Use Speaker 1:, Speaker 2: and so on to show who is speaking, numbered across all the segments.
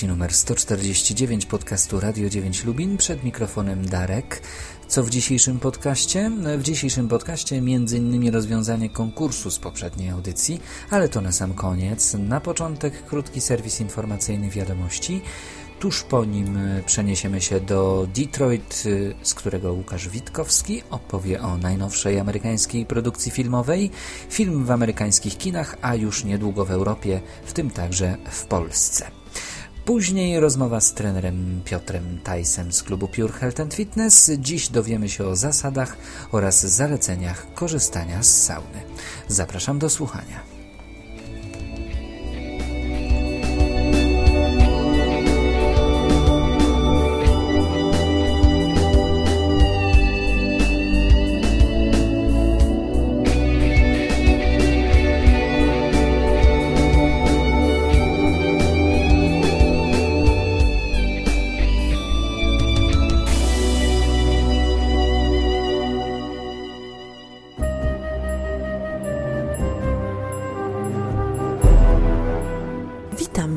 Speaker 1: audycji numer 149 podcastu Radio 9 Lubin. Przed mikrofonem Darek. Co w dzisiejszym podcaście? W dzisiejszym podcaście m.in. rozwiązanie konkursu z poprzedniej audycji, ale to na sam koniec. Na początek krótki serwis informacyjny wiadomości. Tuż po nim przeniesiemy się do Detroit, z którego Łukasz Witkowski opowie o najnowszej amerykańskiej produkcji filmowej. Film w amerykańskich kinach, a już niedługo w Europie, w tym także w Polsce. Później rozmowa z trenerem Piotrem Tajsem z klubu Pure Health and Fitness. Dziś dowiemy się o zasadach oraz zaleceniach korzystania z sauny. Zapraszam do słuchania.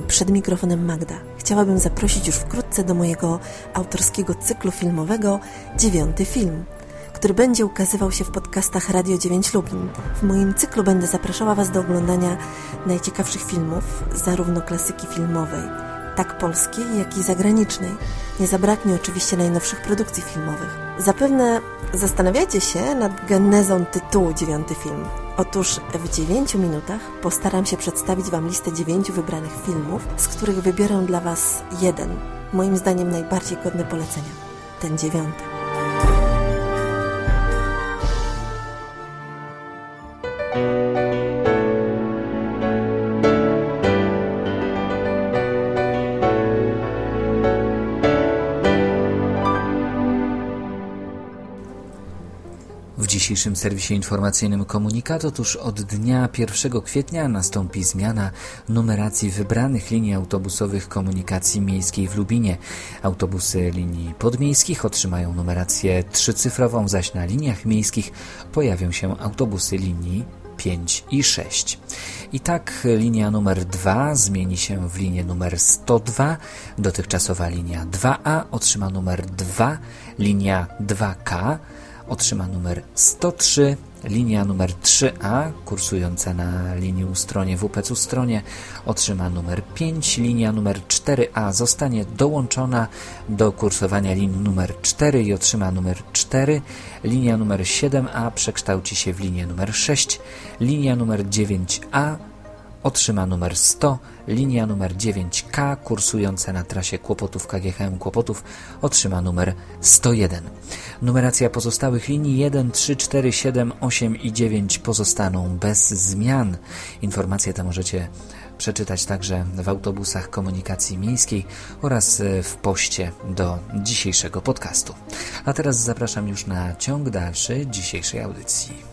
Speaker 2: Przed mikrofonem Magda. Chciałabym zaprosić już wkrótce do mojego autorskiego cyklu filmowego Dziewiąty Film, który będzie ukazywał się w podcastach Radio 9 Lublin. W moim cyklu będę zapraszała Was do oglądania najciekawszych filmów, zarówno klasyki filmowej, tak polskiej, jak i zagranicznej. Nie zabraknie oczywiście najnowszych produkcji filmowych. Zapewne zastanawiacie się nad genezą tytułu Dziewiąty Film. Otóż w 9 minutach postaram się przedstawić Wam listę dziewięciu wybranych filmów, z których wybiorę dla Was jeden, moim zdaniem najbardziej godny polecenia. Ten dziewiąty.
Speaker 1: Dzisiejszym serwisie informacyjnym komunikat. Otóż od dnia 1 kwietnia nastąpi zmiana numeracji wybranych linii autobusowych komunikacji miejskiej w Lubinie. Autobusy linii podmiejskich otrzymają numerację trzycyfrową, zaś na liniach miejskich pojawią się autobusy linii 5 i 6. I tak linia numer 2 zmieni się w linię numer 102. Dotychczasowa linia 2A otrzyma numer 2, linia 2K otrzyma numer 103, linia numer 3A, kursująca na linii Ustronie w UPC Ustronie, otrzyma numer 5, linia numer 4A zostanie dołączona do kursowania linii numer 4 i otrzyma numer 4, linia numer 7A przekształci się w linię numer 6, linia numer 9A otrzyma numer 100, linia numer 9K kursująca na trasie Kłopotów KGHM Kłopotów otrzyma numer 101. Numeracja pozostałych linii 1, 3, 4, 7, 8 i 9 pozostaną bez zmian. Informacje te możecie przeczytać także w autobusach komunikacji miejskiej oraz w poście do dzisiejszego podcastu. A teraz zapraszam już na ciąg dalszy dzisiejszej audycji.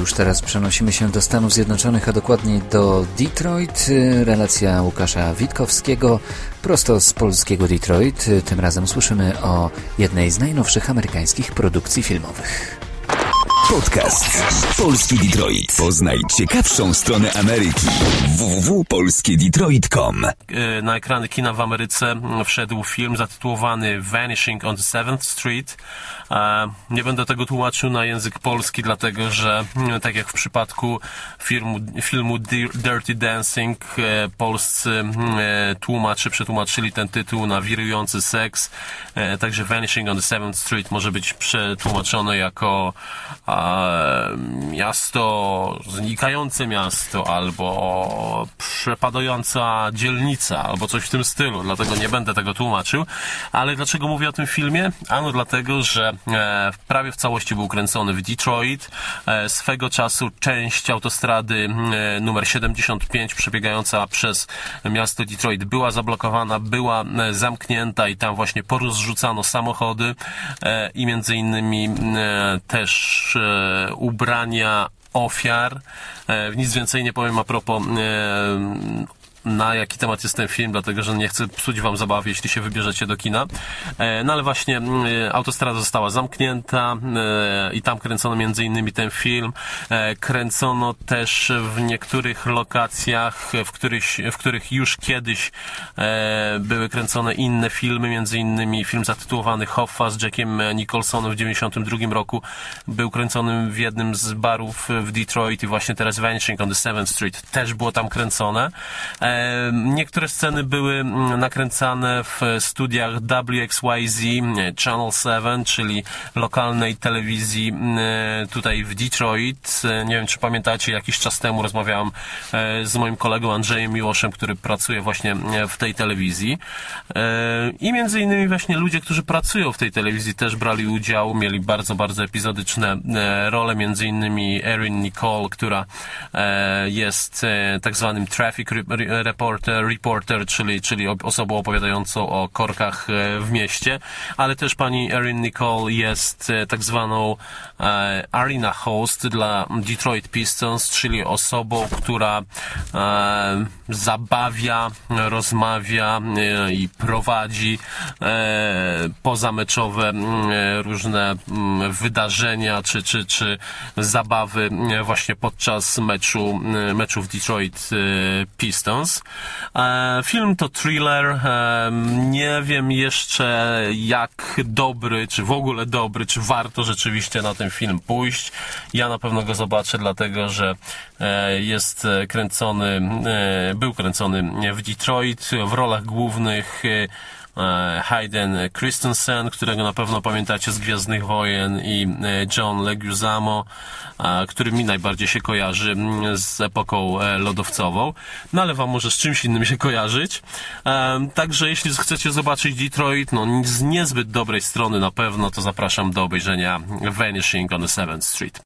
Speaker 1: Już teraz przenosimy się do Stanów Zjednoczonych, a dokładniej do Detroit. Relacja Łukasza Witkowskiego prosto z polskiego Detroit. Tym razem słyszymy o jednej z najnowszych amerykańskich produkcji filmowych.
Speaker 3: Podcast Polski Detroit. Poznaj ciekawszą stronę Ameryki. www.polskiedetroit.com
Speaker 4: e, Na ekrany kina w Ameryce wszedł film zatytułowany Vanishing on the 7th Street. E, nie będę tego tłumaczył na język polski, dlatego że tak jak w przypadku filmu, filmu Dirty Dancing, e, polscy tłumaczy przetłumaczyli ten tytuł na wirujący seks. Także Vanishing on the 7th Street może być przetłumaczone jako e, miasto, znikające miasto, albo przepadająca dzielnica, albo coś w tym stylu, dlatego nie będę tego tłumaczył. Ale dlaczego mówię o tym filmie? Ano dlatego, że e, prawie w całości był kręcony w Detroit. E, swego czasu część autostrady e, numer 75 przebiegająca przez miasto Detroit była zablokowana, była zamknięta i tam właśnie porozrzucano samochody i między innymi też ubrania ofiar. E, nic więcej nie powiem a propos e, na jaki temat jest ten film, dlatego że nie chcę psuć wam zabawy, jeśli się wybierzecie do kina. E, No ale właśnie mm, e, autostrada została zamknięta e, i tam kręcono między innymi ten film. Kręcono też w niektórych lokacjach, w których, w których już kiedyś były kręcone inne filmy, między innymi film zatytułowany Hoffa z Jackiem Nicholsonem w 92 roku był kręcony w jednym z barów w Detroit i właśnie teraz Vanishing on the 7th Street też było tam kręcone. Niektóre sceny były mm, nakręcane w studiach WXYZ Channel 7, czyli lokalnej telewizji mm, tutaj w Detroit. E, Nie wiem, czy pamiętacie, jakiś czas temu rozmawiałam e, z moim kolegą Andrzejem Miłoszem, który pracuje właśnie e, w tej telewizji. I między innymi właśnie ludzie, którzy pracują w tej telewizji też brali udział, mieli bardzo, bardzo epizodyczne role, między innymi Erin Nicole, która jest tak zwanym traffic reporter, reporter czyli, czyli osobą opowiadającą o korkach e, w mieście, ale też pani Erin Nicole jest e, tak zwaną e, arena host dla Detroit Pistons, czyli osobą, która zabawia, rozmawia i prowadzi pozameczowe różne wydarzenia czy, czy, czy zabawy właśnie podczas meczu, m, meczu w Detroit Pistons. E, Film to thriller. e, Nie wiem jeszcze jak dobry, czy w ogóle dobry, czy warto rzeczywiście na ten film pójść. Ja na pewno go zobaczę, dlatego że e, jest kręcony, był kręcony w Detroit w rolach głównych Hayden Christensen, którego na pewno pamiętacie z Gwiezdnych Wojen i e, John Leguizamo, a, który mi najbardziej się kojarzy mm, z epoką e, lodowcową, no ale wam może z czymś innym się kojarzyć. E, Także jeśli chcecie zobaczyć Detroit, no z niezbyt dobrej strony na pewno, to zapraszam do obejrzenia Vanishing on the 7th Street.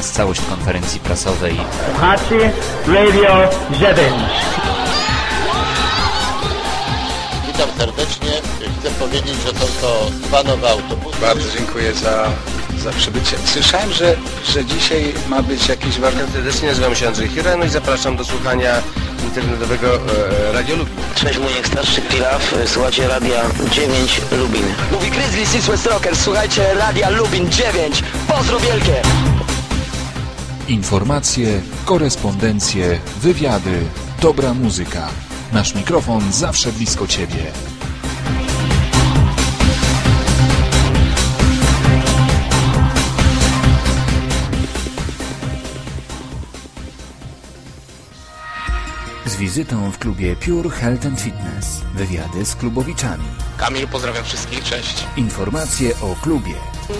Speaker 1: Nas całość konferencji prasowej
Speaker 5: Słuchacie Radio 9.
Speaker 6: Witam serdecznie. Chcę powiedzieć, że są to dwa nowe autobusy.
Speaker 7: Bardzo dziękuję za, za przybycie. Słyszałem, że, że dzisiaj ma być jakiś warsztat.
Speaker 8: Serdecznie nazywam się Andrzej Hiren i zapraszam do słuchania internetowego e, Radio Lubin.
Speaker 9: Cześć, mój starszy Pilaf, słuchajcie Radia 9 Lubin. Mówi Grizzly West Rocker, słuchajcie Radia Lubin 9. Pozdro wielkie!
Speaker 10: Informacje, korespondencje, wywiady, dobra muzyka. Nasz mikrofon zawsze blisko Ciebie.
Speaker 1: z wizytą w klubie Pure Health and Fitness. Wywiady z klubowiczami.
Speaker 7: Kamil, pozdrawiam wszystkich, cześć.
Speaker 1: Informacje o klubie.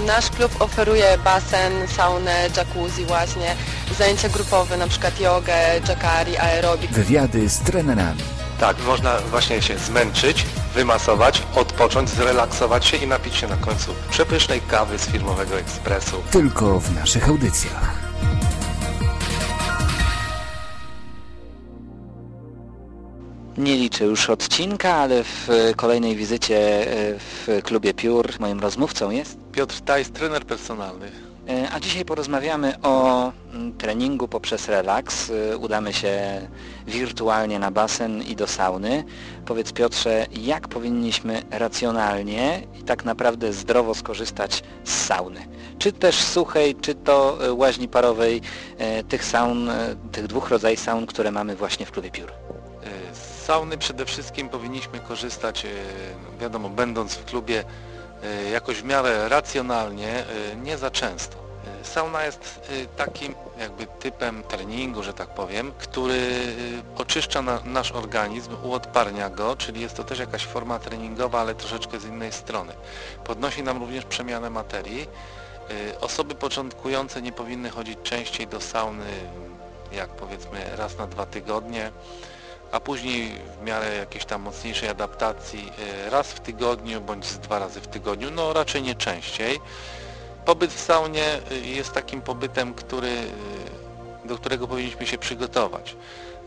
Speaker 11: Nasz klub oferuje basen, saunę, jacuzzi właśnie, zajęcia grupowe, na przykład jogę, jacari, aerobik.
Speaker 1: Wywiady z trenerami.
Speaker 8: Tak, można właśnie się zmęczyć, wymasować, odpocząć, zrelaksować się i napić się na końcu przepysznej kawy z firmowego ekspresu.
Speaker 1: Tylko w naszych audycjach.
Speaker 12: Nie liczę już odcinka, ale w kolejnej wizycie e, w klubie Pure moim rozmówcą jest
Speaker 13: Piotr Tajs, trener personalny.
Speaker 12: E, A dzisiaj porozmawiamy o mm, treningu poprzez relaks. E, Udamy się wirtualnie na basen i do sauny. Powiedz Piotrze, jak powinniśmy racjonalnie i tak naprawdę zdrowo skorzystać z sauny? Czy też suchej, czy to e, łaźni parowej, tych saun, tych dwóch rodzajów saun, które mamy właśnie w klubie Pure?
Speaker 13: Z sauny przede wszystkim powinniśmy korzystać, wiadomo, będąc w klubie, jakoś w miarę racjonalnie, e, nie za często. Sauna jest takim jakby typem treningu, że tak powiem, który oczyszcza na, nasz organizm, uodparnia go, czyli jest to też jakaś forma treningowa, ale troszeczkę z innej strony. Podnosi nam również przemianę materii. Osoby początkujące nie powinny chodzić częściej do sauny, jak powiedzmy raz na dwa tygodnie, a później w miarę jakiejś tam mocniejszej adaptacji raz w tygodniu bądź dwa razy w tygodniu, no raczej nie częściej. Pobyt w saunie y, jest takim pobytem, który, y, do którego powinniśmy się przygotować.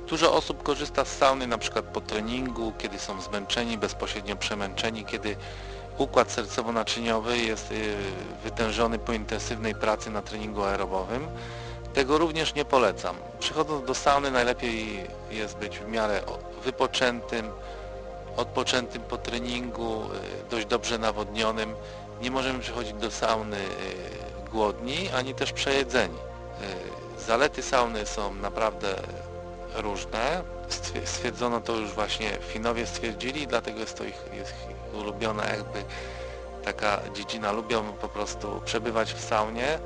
Speaker 13: Dużo osób korzysta z sauny na przykład po treningu, kiedy są zmęczeni, bezpośrednio przemęczeni, kiedy układ sercowo-naczyniowy jest wytężony po intensywnej pracy na treningu aerobowym. Tego również nie polecam. Przychodząc do sauny najlepiej jest być w miarę wypoczętym, odpoczętym po treningu, dość dobrze nawodnionym nie możemy przychodzić do sauny y, głodni, ani też przejedzeni. Y, zalety sauny są naprawdę różne. Stwierdzono to już właśnie Finowie stwierdzili, dlatego jest to ich, ich ulubiona jakby taka dziedzina. Lubią po prostu przebywać w saunie.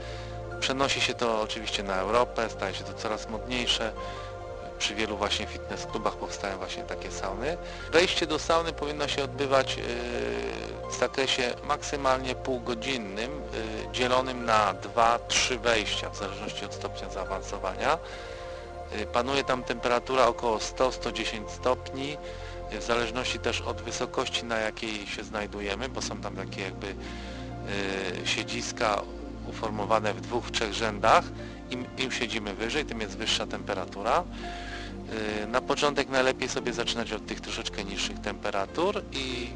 Speaker 13: Przenosi się to oczywiście na Europę, staje się to coraz modniejsze przy wielu właśnie fitness klubach powstają właśnie takie sauny. Wejście do sauny powinno się odbywać yy, w zakresie maksymalnie półgodzinnym, yy, dzielonym na 2-3 wejścia, w zależności od stopnia zaawansowania. Yy, panuje tam temperatura około 100-110 stopni, w zależności też od wysokości, na jakiej się znajdujemy, bo są tam takie jakby siedziska uformowane w dwóch, trzech rzędach. Im, Im siedzimy wyżej, tym jest wyższa temperatura. Y, na początek najlepiej sobie zaczynać od tych troszeczkę niższych temperatur i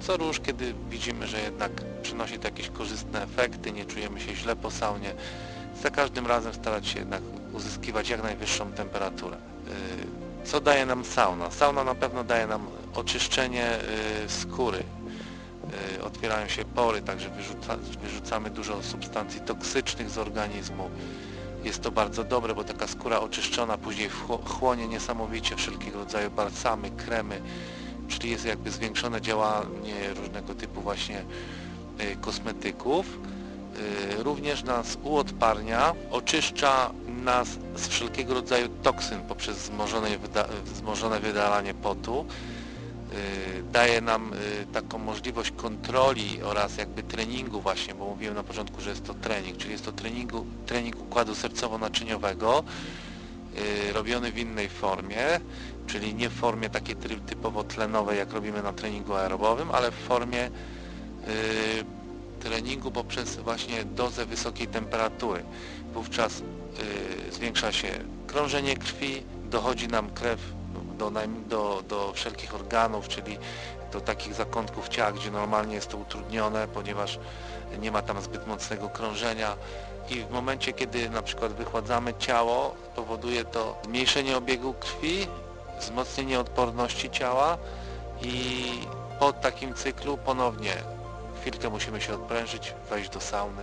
Speaker 13: co róż, kiedy widzimy, że jednak przynosi to jakieś korzystne efekty, nie czujemy się źle po saunie, za każdym razem starać się jednak uzyskiwać jak najwyższą temperaturę. Y, co daje nam sauna? Sauna na pewno daje nam oczyszczenie y, skóry. Otwierają się pory, także wyrzuca, wyrzucamy dużo substancji toksycznych z organizmu jest to bardzo dobre, bo taka skóra oczyszczona później chłonie niesamowicie wszelkiego rodzaju balsamy, kremy, czyli jest jakby zwiększone działanie różnego typu właśnie y, kosmetyków. Y, również nas uodparnia, oczyszcza nas z wszelkiego rodzaju toksyn poprzez wzmożone wydalanie potu. Y, daje nam y, taką możliwość kontroli oraz jakby treningu właśnie, bo mówiłem na początku, że jest to trening, czyli jest to treningu, trening układu sercowo-naczyniowego y, robiony w innej formie, czyli nie w formie takiej typowo tlenowej, jak robimy na treningu aerobowym, ale w formie treningu poprzez właśnie dozę wysokiej temperatury. Wówczas zwiększa się krążenie krwi, dochodzi nam krew do, do, do wszelkich organów, czyli do takich zakątków ciała, gdzie normalnie jest to utrudnione, ponieważ nie ma tam zbyt mocnego krążenia i w momencie, kiedy na przykład wychładzamy ciało, powoduje to zmniejszenie obiegu krwi, wzmocnienie odporności ciała i po takim cyklu ponownie chwilkę musimy się odprężyć, wejść do sauny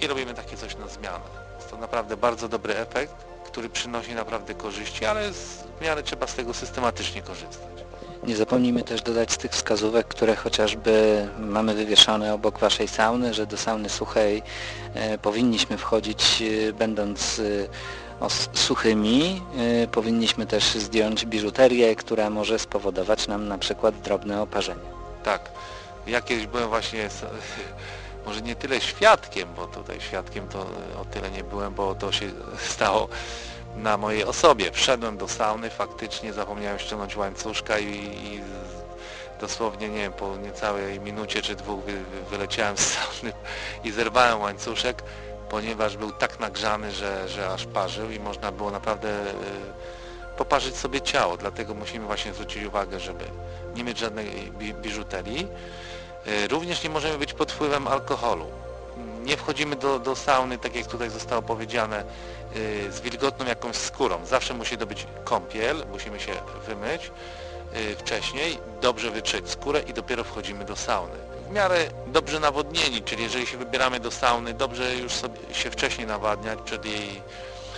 Speaker 13: i robimy takie coś na zmianę. Jest to naprawdę bardzo dobry efekt, który przynosi naprawdę korzyści, ale w miarę trzeba z tego systematycznie korzystać.
Speaker 12: Nie zapomnijmy też dodać z tych wskazówek, które chociażby mamy wywieszone obok Waszej sauny, że do sauny suchej e, powinniśmy wchodzić e, będąc e, suchymi. Powinniśmy też zdjąć biżuterię, która może spowodować nam na przykład drobne oparzenie.
Speaker 13: Tak. Ja kiedyś byłem właśnie może nie tyle świadkiem, bo tutaj świadkiem to o tyle nie byłem, bo to się stało na mojej osobie. Wszedłem do sauny, faktycznie zapomniałem ściągnąć łańcuszka i, i dosłownie, nie wiem, po niecałej minucie czy dwóch wy, wy, wyleciałem z sauny i zerwałem łańcuszek, ponieważ był tak nagrzany, że, że aż parzył i można było naprawdę y, poparzyć sobie ciało. Dlatego musimy właśnie zwrócić uwagę, żeby nie mieć żadnej bi biżuterii. Y, również nie możemy być pod wpływem alkoholu. Nie wchodzimy do, do sauny, tak jak tutaj zostało powiedziane, Y, z wilgotną jakąś skórą. Zawsze musi to być kąpiel, musimy się wymyć y, wcześniej, dobrze wytrzeć skórę i dopiero wchodzimy do sauny. W miarę dobrze nawodnieni, czyli jeżeli się wybieramy do sauny, dobrze już sobie się wcześniej nawadniać przed jej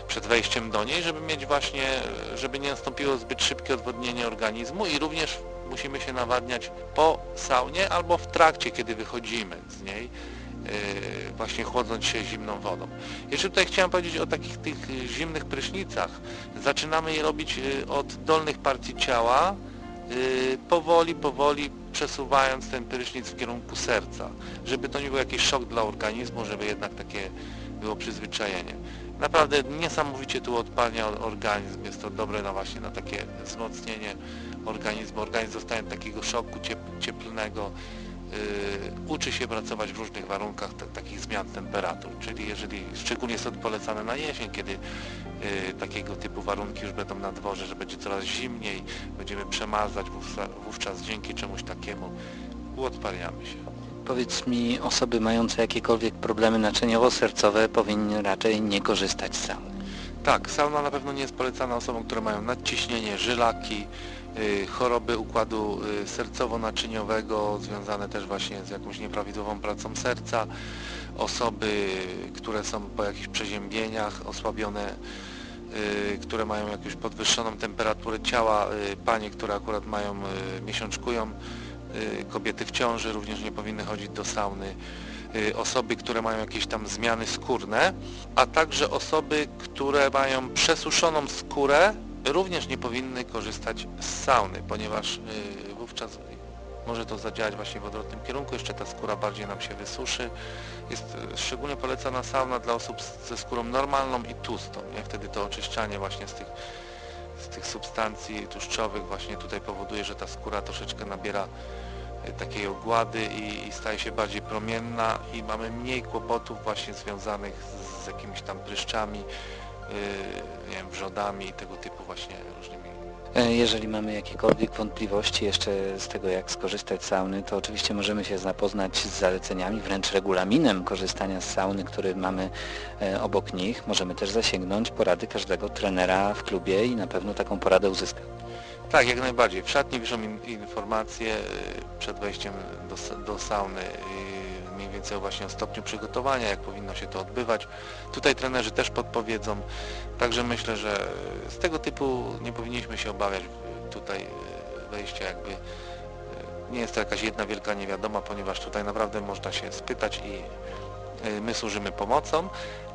Speaker 13: przed wejściem do niej, żeby mieć właśnie, żeby nie nastąpiło zbyt szybkie odwodnienie organizmu i również musimy się nawadniać po saunie albo w trakcie, kiedy wychodzimy z niej właśnie chłodząc się zimną wodą. Jeszcze tutaj chciałem powiedzieć o takich tych zimnych prysznicach. Zaczynamy je robić od dolnych partii ciała, powoli, powoli przesuwając ten prysznic w kierunku serca, żeby to nie był jakiś szok dla organizmu, żeby jednak takie było przyzwyczajenie. Naprawdę niesamowicie tu odpalnia organizm, jest to dobre na właśnie na takie wzmocnienie organizmu. Organizm zostaje takiego szoku cieplnego, yy, uczy się pracować w różnych warunkach takich zmian temperatur, czyli jeżeli szczególnie jest polecane na jesień, kiedy yy, takiego typu warunki już będą na dworze, że będzie coraz zimniej, będziemy przemarzać, wówczas, wówczas dzięki czemuś takiemu uodparniamy się.
Speaker 12: Powiedz mi, osoby mające jakiekolwiek problemy naczyniowo-sercowe powinny raczej nie korzystać z sauny.
Speaker 13: Tak, sauna na pewno nie jest polecana osobom, które mają nadciśnienie, żylaki, y, choroby układu y, sercowo-naczyniowego związane też właśnie z jakąś nieprawidłową pracą serca, osoby, które są po jakichś przeziębieniach, osłabione, y, które mają jakąś podwyższoną temperaturę ciała, panie, które akurat mają, miesiączkują, kobiety w ciąży również nie powinny chodzić do sauny, osoby, które mają jakieś tam zmiany skórne, a także osoby, które mają przesuszoną skórę, również nie powinny korzystać z sauny, ponieważ y, wówczas może to zadziałać właśnie w odwrotnym kierunku, jeszcze ta skóra bardziej nam się wysuszy. Jest szczególnie polecana sauna dla osób ze skórą normalną i tłustą, nie? wtedy to oczyszczanie właśnie z tych, z tych substancji tłuszczowych właśnie tutaj powoduje, że ta skóra troszeczkę nabiera takiej ogłady i, i staje się bardziej promienna i mamy mniej kłopotów właśnie związanych z, z jakimiś tam pryszczami, yy, nie wiem, wrzodami i tego typu właśnie różnymi
Speaker 12: e, jeżeli mamy jakiekolwiek wątpliwości jeszcze z tego, jak skorzystać z sauny, to oczywiście możemy się zapoznać z zaleceniami, wręcz regulaminem korzystania z sauny, który mamy e, obok nich. Możemy też zasięgnąć porady każdego trenera w klubie i na pewno taką poradę uzyskać.
Speaker 13: Tak, jak najbardziej. W szatni wiszą informacje y, przed wejściem do, do sauny y, mniej więcej właśnie o stopniu przygotowania, jak powinno się to odbywać. Tutaj trenerzy też podpowiedzą, także myślę, że z tego typu nie powinniśmy się obawiać tutaj y, wejścia jakby nie jest to jakaś jedna wielka niewiadoma, ponieważ tutaj naprawdę można się spytać i my służymy pomocą,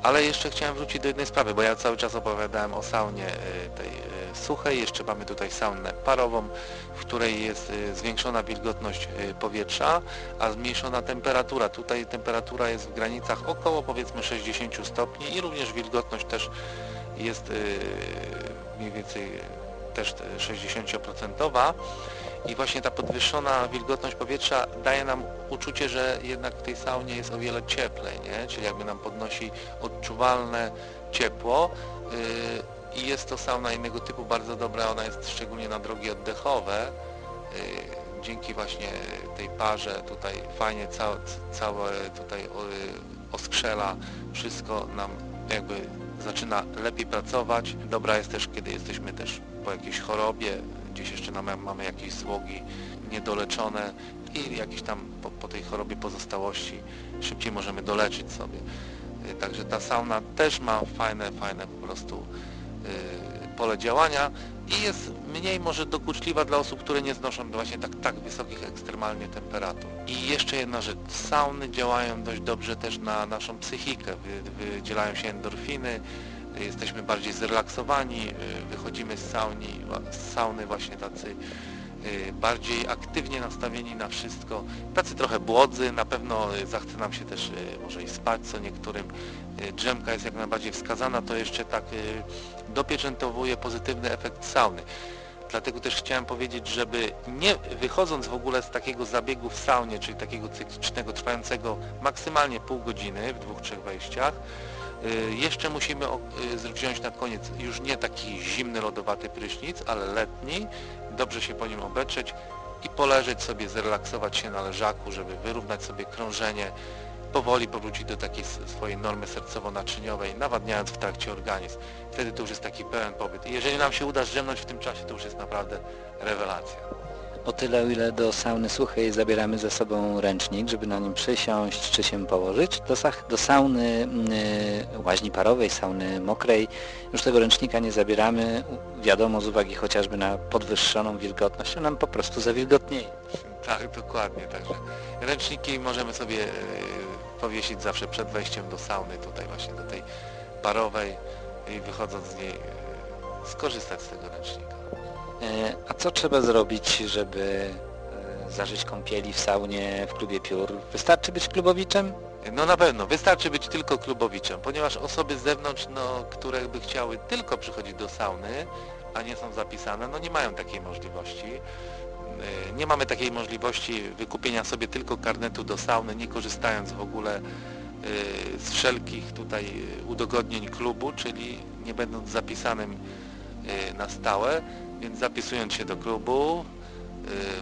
Speaker 13: ale jeszcze chciałem wrócić do jednej sprawy, bo ja cały czas opowiadałem o saunie tej suchej, jeszcze mamy tutaj saunę parową, w której jest y, zwiększona wilgotność y, powietrza, a zmniejszona temperatura. Tutaj temperatura jest w granicach około powiedzmy 60 stopni i również wilgotność też jest y, mniej więcej też 60% i właśnie ta podwyższona wilgotność powietrza daje nam uczucie, że jednak w tej saunie jest o wiele cieplej, nie? czyli jakby nam podnosi odczuwalne ciepło i jest to sauna innego typu bardzo dobra, ona jest szczególnie na drogi oddechowe. Y, dzięki właśnie tej parze tutaj fajnie całe, całe tutaj oskrzela, wszystko nam jakby zaczyna lepiej pracować. Dobra jest też, kiedy jesteśmy też po jakiejś chorobie, gdzieś jeszcze mamy jakieś złogi niedoleczone i jakieś tam po, po tej chorobie pozostałości szybciej możemy doleczyć sobie. Y, także ta sauna też ma fajne, fajne po prostu Y, pole działania i jest mniej może dokuczliwa dla osób, które nie znoszą właśnie tak, tak wysokich ekstremalnie temperatur. I jeszcze jedna rzecz, sauny działają dość dobrze też na naszą psychikę, wydzielają się endorfiny, jesteśmy bardziej zrelaksowani, y, wychodzimy z, sauni, z sauny właśnie tacy y, bardziej aktywnie nastawieni na wszystko, tacy trochę błodzy, na pewno zachce nam się też może i spać co niektórym, drzemka jest jak najbardziej wskazana, to jeszcze tak dopieczętowuje pozytywny efekt sauny. Dlatego też chciałem powiedzieć, żeby nie wychodząc w ogóle z takiego zabiegu w saunie, czyli takiego cyklicznego, trwającego maksymalnie pół godziny w dwóch, trzech wejściach, y, jeszcze musimy y, wziąć na koniec już nie taki zimny, lodowaty prysznic, ale letni, dobrze się po nim obetrzeć i poleżeć sobie, zrelaksować się na leżaku, żeby wyrównać sobie krążenie, powoli powrócić do takiej swojej normy sercowo-naczyniowej, nawadniając w trakcie organizm. Wtedy to już jest taki pełen pobyt. I jeżeli nam się uda zdrzemnąć w tym czasie, to już jest naprawdę rewelacja.
Speaker 12: O tyle, o ile do sauny suchej zabieramy ze sobą ręcznik, żeby na nim przysiąść czy się położyć, do, do sauny yy, łaźni parowej, sauny mokrej już tego ręcznika nie zabieramy, wiadomo z uwagi chociażby na podwyższoną wilgotność, nam po prostu zawilgotnieje.
Speaker 13: Tak, dokładnie. Także ręczniki możemy sobie powiesić zawsze przed wejściem do sauny, tutaj właśnie do tej parowej i wychodząc z niej e, skorzystać z tego ręcznika.
Speaker 12: E, a co trzeba zrobić, żeby e, zażyć kąpieli w saunie w klubie Piór? Wystarczy być klubowiczem?
Speaker 13: No na pewno, wystarczy być tylko klubowiczem, ponieważ osoby z zewnątrz, no, które by chciały tylko przychodzić do sauny, a nie są zapisane, no nie mają takiej możliwości. Nie mamy takiej możliwości wykupienia sobie tylko karnetu do sauny, nie korzystając w ogóle z wszelkich tutaj udogodnień klubu, czyli nie będąc zapisanym na stałe, więc zapisując się do klubu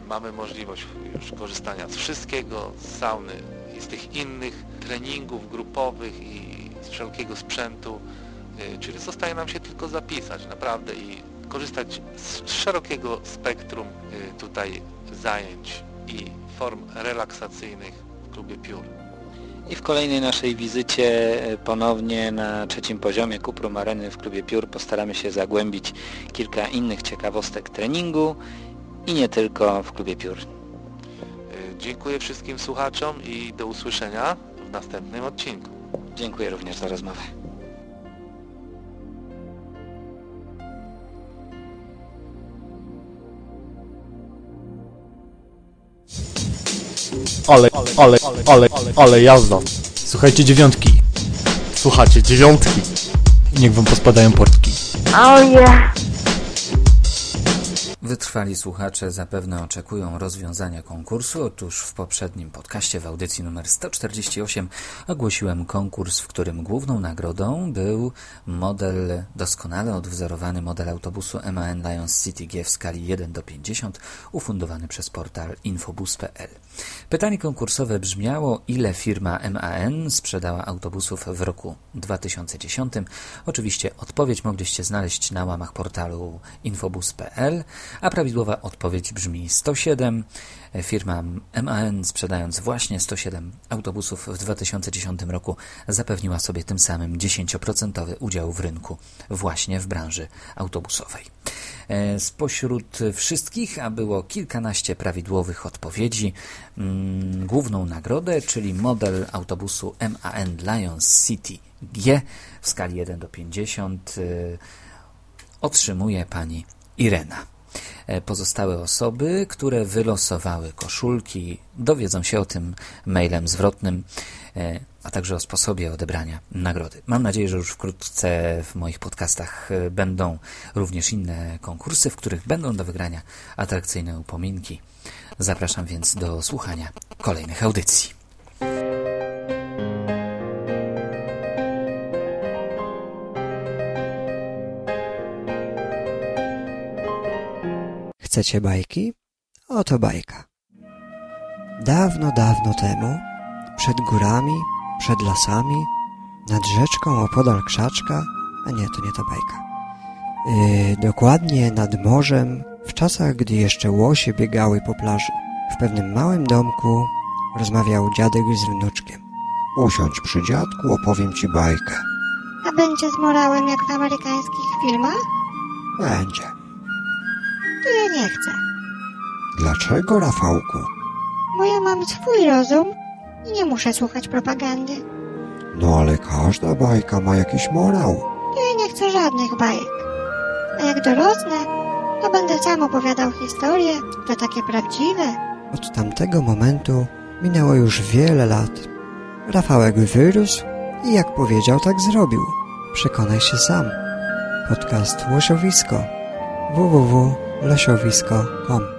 Speaker 13: mamy możliwość już korzystania z wszystkiego, z sauny i z tych innych treningów grupowych i z wszelkiego sprzętu, czyli zostaje nam się tylko zapisać naprawdę i korzystać z szerokiego spektrum tutaj zajęć i form relaksacyjnych w klubie Piór.
Speaker 12: I w kolejnej naszej wizycie e, ponownie na trzecim poziomie Kuprum Areny w klubie Piór postaramy się zagłębić kilka innych ciekawostek treningu i nie tylko w klubie Piór.
Speaker 13: Dziękuję wszystkim słuchaczom i do usłyszenia w następnym odcinku.
Speaker 12: Dziękuję również za rozmowę.
Speaker 14: Ale, ale, ale, ale jazda. Słuchajcie dziewiątki. Słuchajcie dziewiątki. Niech wam pospadają portki.
Speaker 1: Oh yeah. Wytrwali słuchacze zapewne oczekują rozwiązania konkursu. Otóż w poprzednim podcaście w audycji numer 148 ogłosiłem konkurs, w którym główną nagrodą był model, doskonale odwzorowany model autobusu MAN Lions City G w skali 1 do 50 ufundowany przez portal infobus.pl. Pytanie konkursowe brzmiało, ile firma MAN sprzedała autobusów w roku 2010. Oczywiście odpowiedź mogliście znaleźć na łamach portalu infobus.pl, a prawidłowa odpowiedź brzmi 107. Firma MAN sprzedając właśnie 107 autobusów w 2010 roku zapewniła sobie tym samym 10% udział w rynku właśnie w branży autobusowej. Spośród wszystkich, a było kilkanaście prawidłowych odpowiedzi, mm, główną nagrodę, czyli model autobusu MAN Lions City G w skali 1 do 50 otrzymuje pani Irena. Pozostałe osoby, które wylosowały koszulki, dowiedzą się o tym mailem zwrotnym, a także o sposobie odebrania nagrody. Mam nadzieję, że już wkrótce w moich podcastach będą również inne konkursy, w których będą do wygrania atrakcyjne upominki. Zapraszam więc do słuchania kolejnych audycji.
Speaker 15: Chcecie bajki? Oto bajka. Dawno, dawno temu, przed górami, przed lasami, nad rzeczką opodal krzaczka, a nie, to nie ta bajka. Yy, dokładnie nad morzem, w czasach, gdy jeszcze łosie biegały po plaży. W pewnym małym domku rozmawiał dziadek z wnuczkiem.
Speaker 16: Usiądź przy dziadku, opowiem ci bajkę.
Speaker 17: A będzie z morałem jak w amerykańskich filmach?
Speaker 16: Będzie.
Speaker 17: To ja nie chcę.
Speaker 16: Dlaczego, Rafałku?
Speaker 17: Bo ja mam swój rozum i nie muszę słuchać propagandy.
Speaker 16: No ale każda bajka ma jakiś morał.
Speaker 17: Ja nie chcę żadnych bajek. A jak dorosnę, to będę sam opowiadał historie, to takie prawdziwe.
Speaker 15: Od tamtego momentu minęło już wiele lat. Rafałek wyrósł i jak powiedział, tak zrobił. Przekonaj się sam. Podcast Łosiowisko www.losiowisko.com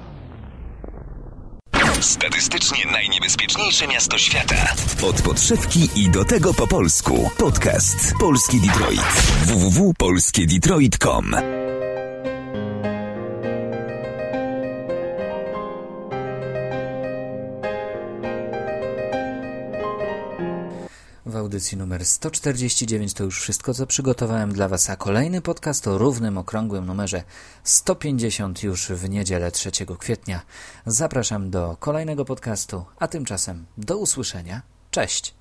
Speaker 3: Statystycznie najniebezpieczniejsze miasto świata. Od podszewki i do tego po polsku. Podcast Polski Detroit. www.polskiedetroit.com
Speaker 1: audycji numer 149 to już wszystko, co przygotowałem dla Was, a kolejny podcast o równym, okrągłym numerze 150 już w niedzielę 3 kwietnia. Zapraszam do kolejnego podcastu, a tymczasem do usłyszenia. Cześć!